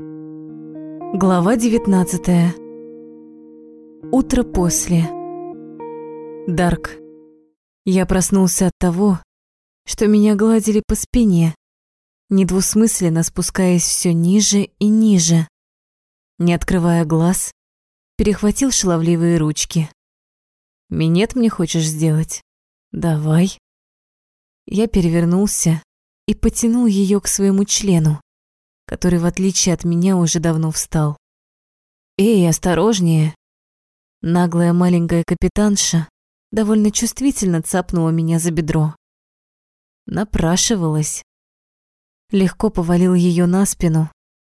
Глава 19. Утро после. Дарк. Я проснулся от того, что меня гладили по спине, недвусмысленно спускаясь все ниже и ниже. Не открывая глаз, перехватил шаловливые ручки. «Минет мне хочешь сделать? Давай». Я перевернулся и потянул ее к своему члену который, в отличие от меня, уже давно встал. «Эй, осторожнее!» Наглая маленькая капитанша довольно чувствительно цапнула меня за бедро. Напрашивалась. Легко повалил ее на спину,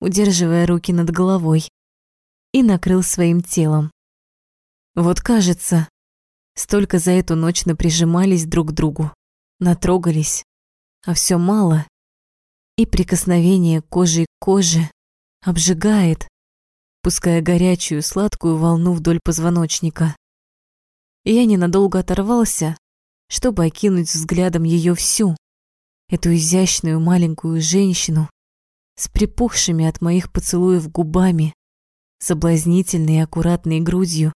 удерживая руки над головой, и накрыл своим телом. Вот кажется, столько за эту ночь напряжимались друг к другу, натрогались, а все мало и прикосновение кожи к коже обжигает, пуская горячую сладкую волну вдоль позвоночника. Я ненадолго оторвался, чтобы окинуть взглядом ее всю, эту изящную маленькую женщину с припухшими от моих поцелуев губами, соблазнительной и аккуратной грудью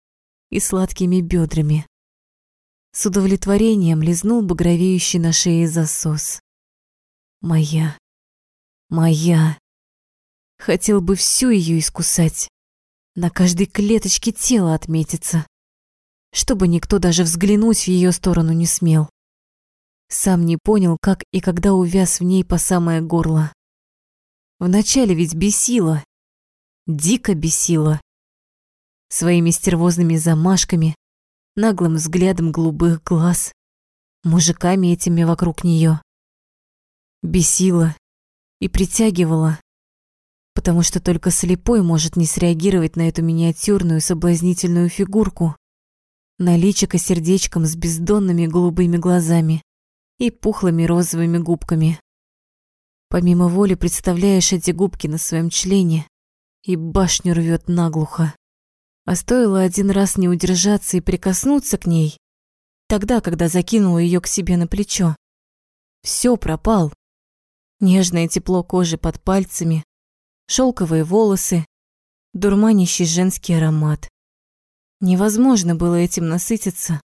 и сладкими бедрами. С удовлетворением лизнул багровеющий на шее засос. Моя. Моя. Хотел бы всю ее искусать, на каждой клеточке тела отметиться, чтобы никто даже взглянуть в ее сторону не смел. Сам не понял, как и когда увяз в ней по самое горло. Вначале ведь бесило, дико бесило. Своими стервозными замашками, наглым взглядом голубых глаз, мужиками этими вокруг нее. Бесило и притягивала, потому что только слепой может не среагировать на эту миниатюрную соблазнительную фигурку, на личико сердечком с бездонными голубыми глазами и пухлыми розовыми губками. Помимо воли представляешь эти губки на своем члене, и башню рвет наглухо. А стоило один раз не удержаться и прикоснуться к ней, тогда, когда закинула ее к себе на плечо. Все пропал. Нежное тепло кожи под пальцами, шелковые волосы, дурманящий женский аромат. Невозможно было этим насытиться.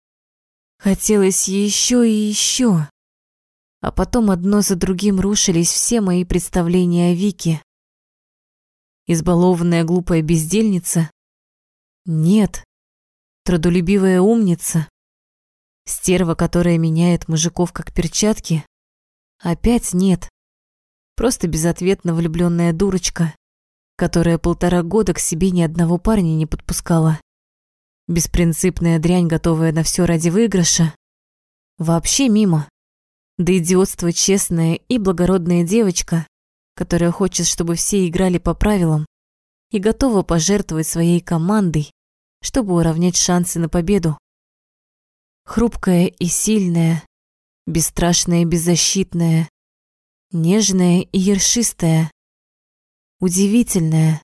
Хотелось еще и еще. А потом одно за другим рушились все мои представления о Вике. Избалованная глупая бездельница? Нет. Трудолюбивая умница? Стерва, которая меняет мужиков как перчатки? Опять нет. Просто безответно влюбленная дурочка, которая полтора года к себе ни одного парня не подпускала. Беспринципная дрянь, готовая на все ради выигрыша. Вообще мимо. Да идиотство честная и благородная девочка, которая хочет, чтобы все играли по правилам и готова пожертвовать своей командой, чтобы уравнять шансы на победу. Хрупкая и сильная, бесстрашная и беззащитная, нежная и ершистая, удивительная,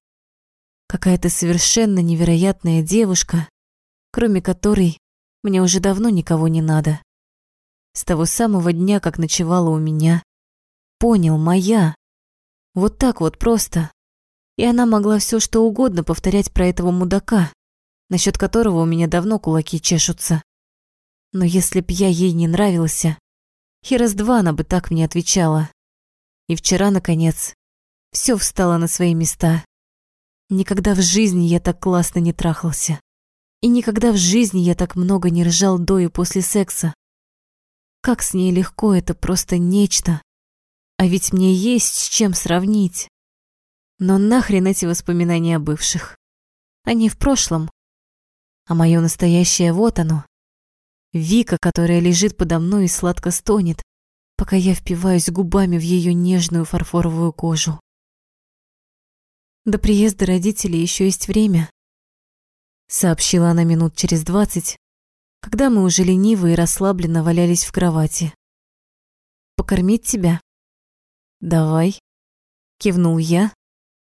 какая-то совершенно невероятная девушка, кроме которой мне уже давно никого не надо. С того самого дня, как ночевала у меня, понял, моя. Вот так вот просто. И она могла все что угодно повторять про этого мудака, насчет которого у меня давно кулаки чешутся. Но если б я ей не нравился, херас два она бы так мне отвечала. И вчера, наконец, все встало на свои места. Никогда в жизни я так классно не трахался. И никогда в жизни я так много не ржал до и после секса. Как с ней легко, это просто нечто. А ведь мне есть с чем сравнить. Но нахрен эти воспоминания о бывших. Они в прошлом. А мое настоящее вот оно. Вика, которая лежит подо мной и сладко стонет, пока я впиваюсь губами в ее нежную фарфоровую кожу. До приезда родителей еще есть время, сообщила она минут через двадцать, когда мы уже лениво и расслабленно валялись в кровати. Покормить тебя? Давай, кивнул я,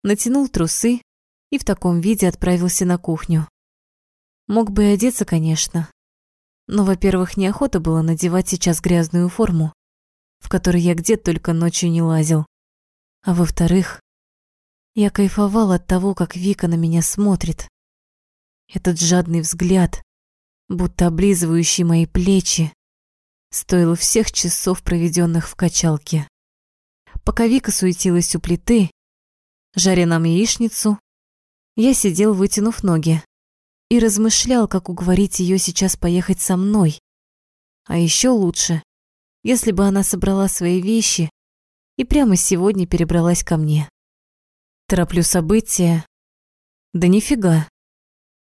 натянул трусы и в таком виде отправился на кухню. Мог бы и одеться, конечно, но, во-первых, неохота было надевать сейчас грязную форму, в который я где только ночью не лазил. А во-вторых, Я кайфовал от того, как Вика на меня смотрит. Этот жадный взгляд, будто облизывающий мои плечи, стоил всех часов, проведенных в качалке. Пока Вика суетилась у плиты, жаря нам яичницу, я сидел, вытянув ноги, и размышлял, как уговорить ее сейчас поехать со мной. А еще лучше, если бы она собрала свои вещи и прямо сегодня перебралась ко мне. Тороплю события? Да нифига.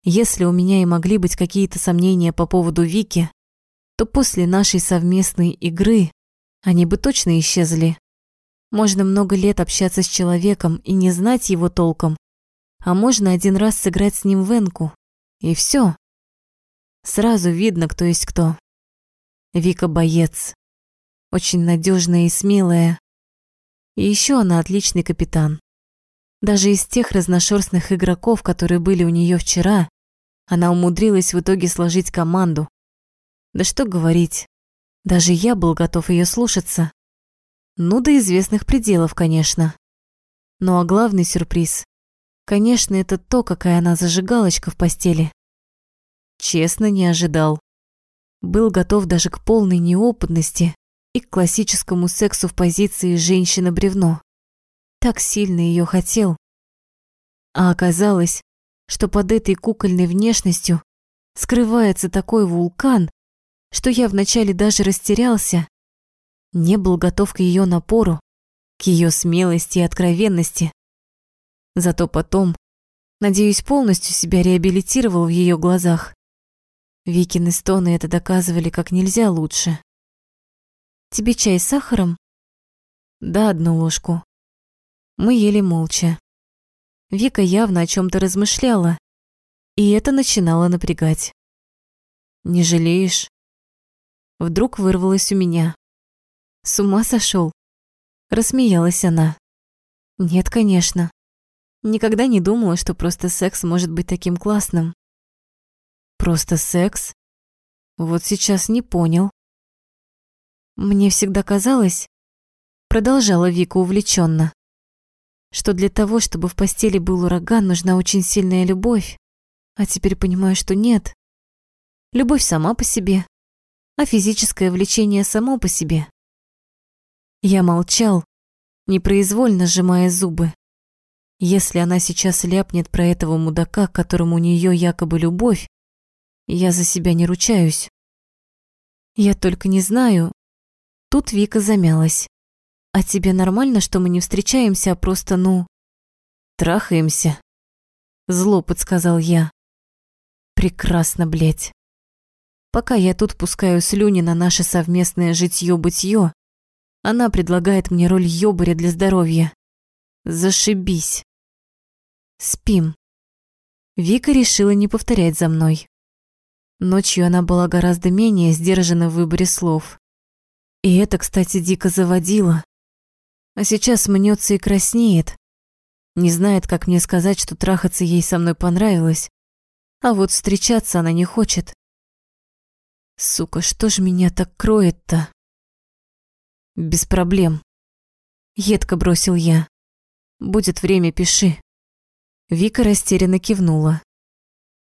Если у меня и могли быть какие-то сомнения по поводу Вики, то после нашей совместной игры они бы точно исчезли. Можно много лет общаться с человеком и не знать его толком, а можно один раз сыграть с ним в энку, и все. Сразу видно, кто есть кто. Вика боец, очень надежная и смелая. И еще она отличный капитан. Даже из тех разношерстных игроков, которые были у нее вчера, она умудрилась в итоге сложить команду. Да что говорить, даже я был готов ее слушаться. Ну, до известных пределов, конечно. Ну а главный сюрприз, конечно, это то, какая она зажигалочка в постели. Честно, не ожидал. Был готов даже к полной неопытности и к классическому сексу в позиции женщина-бревно. Так сильно ее хотел. А оказалось, что под этой кукольной внешностью скрывается такой вулкан, что я вначале даже растерялся, не был готов к ее напору, к ее смелости и откровенности. Зато потом, надеюсь, полностью себя реабилитировал в ее глазах. Викины стоны это доказывали как нельзя лучше. «Тебе чай с сахаром?» «Да, одну ложку». Мы ели молча. Вика явно о чем то размышляла, и это начинало напрягать. «Не жалеешь?» Вдруг вырвалось у меня. С ума сошел? Рассмеялась она. Нет, конечно. Никогда не думала, что просто секс может быть таким классным. Просто секс? Вот сейчас не понял. Мне всегда казалось, продолжала Вика увлеченно, что для того, чтобы в постели был ураган, нужна очень сильная любовь. А теперь понимаю, что нет. Любовь сама по себе, а физическое влечение само по себе. Я молчал, непроизвольно сжимая зубы. Если она сейчас ляпнет про этого мудака, которому у нее якобы любовь, я за себя не ручаюсь. Я только не знаю. Тут Вика замялась. А тебе нормально, что мы не встречаемся, а просто, ну, трахаемся? Зло подсказал я. Прекрасно, блядь. Пока я тут пускаю слюни на наше совместное житьё-бытьё, она предлагает мне роль ёбаря для здоровья. Зашибись. Спим. Вика решила не повторять за мной. Ночью она была гораздо менее сдержана в выборе слов. И это, кстати, дико заводило. А сейчас мнется и краснеет. Не знает, как мне сказать, что трахаться ей со мной понравилось. А вот встречаться она не хочет. Сука, что ж меня так кроет-то? Без проблем. Едко бросил я. Будет время, пиши. Вика растерянно кивнула.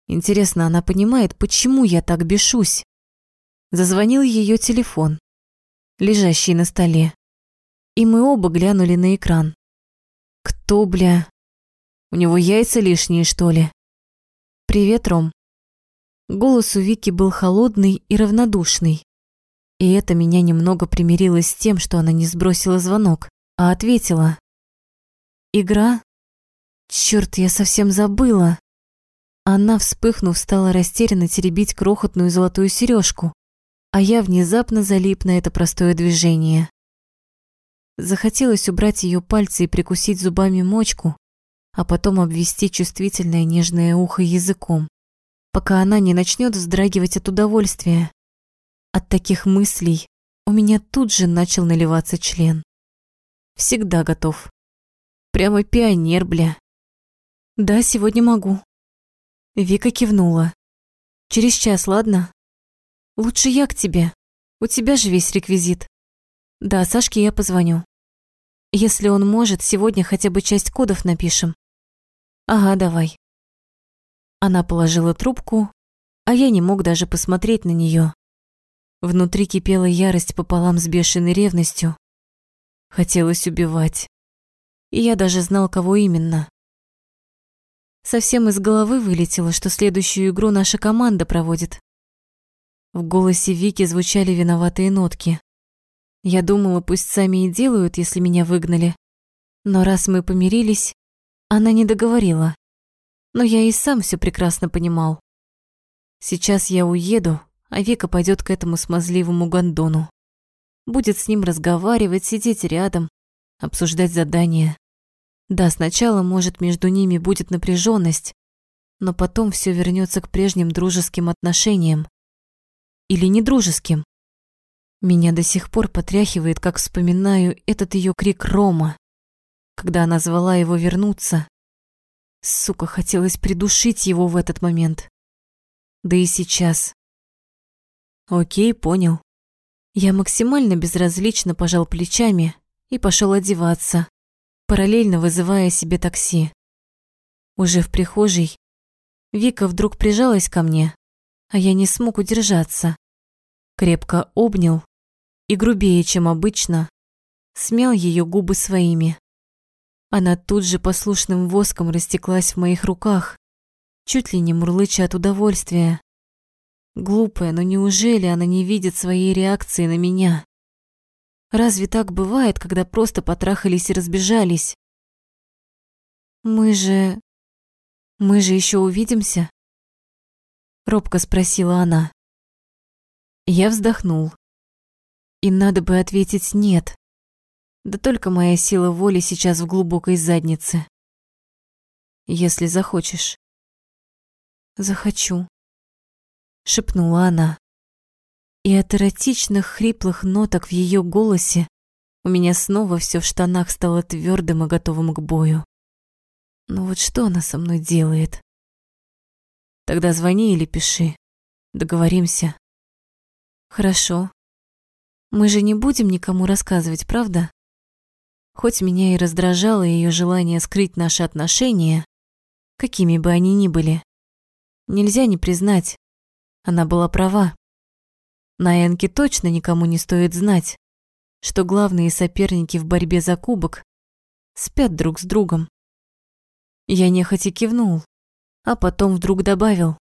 Интересно, она понимает, почему я так бешусь? Зазвонил ее телефон, лежащий на столе. И мы оба глянули на экран. Кто, бля? У него яйца лишние, что ли? Привет, Ром. Голос у Вики был холодный и равнодушный. И это меня немного примирило с тем, что она не сбросила звонок, а ответила. «Игра? Чёрт, я совсем забыла!» Она, вспыхнув, стала растерянно теребить крохотную золотую сережку, а я внезапно залип на это простое движение. Захотелось убрать ее пальцы и прикусить зубами мочку, а потом обвести чувствительное нежное ухо языком, пока она не начнет вздрагивать от удовольствия. От таких мыслей у меня тут же начал наливаться член. Всегда готов. Прямо пионер, бля. Да, сегодня могу. Вика кивнула. Через час, ладно? Лучше я к тебе. У тебя же весь реквизит. Да, Сашке я позвоню. Если он может, сегодня хотя бы часть кодов напишем. Ага, давай. Она положила трубку, а я не мог даже посмотреть на нее. Внутри кипела ярость пополам с бешеной ревностью. Хотелось убивать. И я даже знал, кого именно. Совсем из головы вылетело, что следующую игру наша команда проводит. В голосе Вики звучали виноватые нотки. Я думала, пусть сами и делают, если меня выгнали. Но раз мы помирились, она не договорила. Но я и сам все прекрасно понимал. Сейчас я уеду, а Вика пойдет к этому смазливому гондону. Будет с ним разговаривать, сидеть рядом, обсуждать задания. Да, сначала, может, между ними будет напряженность, но потом все вернется к прежним дружеским отношениям. Или недружеским. Меня до сих пор потряхивает, как вспоминаю этот ее крик Рома, когда она звала его вернуться. Сука, хотелось придушить его в этот момент. Да и сейчас. Окей, понял. Я максимально безразлично пожал плечами и пошел одеваться, параллельно вызывая себе такси. Уже в прихожей Вика вдруг прижалась ко мне, а я не смог удержаться крепко обнял и грубее, чем обычно, смял ее губы своими. Она тут же послушным воском растеклась в моих руках, чуть ли не мурлыча от удовольствия. Глупая, но неужели она не видит своей реакции на меня? Разве так бывает, когда просто потрахались и разбежались? Мы же... Мы же еще увидимся? Робко спросила она. Я вздохнул. И надо бы ответить «нет». Да только моя сила воли сейчас в глубокой заднице. Если захочешь. Захочу. Шепнула она. И от эротичных хриплых ноток в ее голосе у меня снова все в штанах стало твердым и готовым к бою. Ну вот что она со мной делает? Тогда звони или пиши. Договоримся. Хорошо. Мы же не будем никому рассказывать, правда? Хоть меня и раздражало ее желание скрыть наши отношения, какими бы они ни были, нельзя не признать, она была права. На Энке точно никому не стоит знать, что главные соперники в борьбе за кубок спят друг с другом. Я нехотя кивнул, а потом вдруг добавил.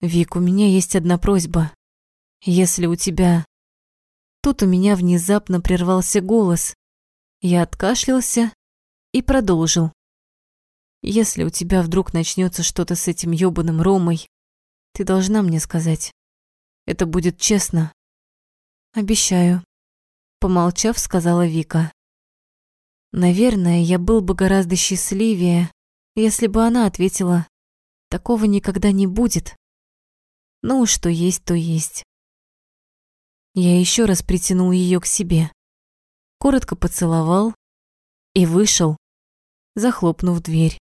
«Вик, у меня есть одна просьба. Если у тебя... Тут у меня внезапно прервался голос. Я откашлялся и продолжил. Если у тебя вдруг начнется что-то с этим ёбаным Ромой, ты должна мне сказать. Это будет честно. Обещаю. Помолчав, сказала Вика. Наверное, я был бы гораздо счастливее, если бы она ответила, такого никогда не будет. Ну, что есть, то есть. Я еще раз притянул ее к себе, коротко поцеловал и вышел, захлопнув дверь.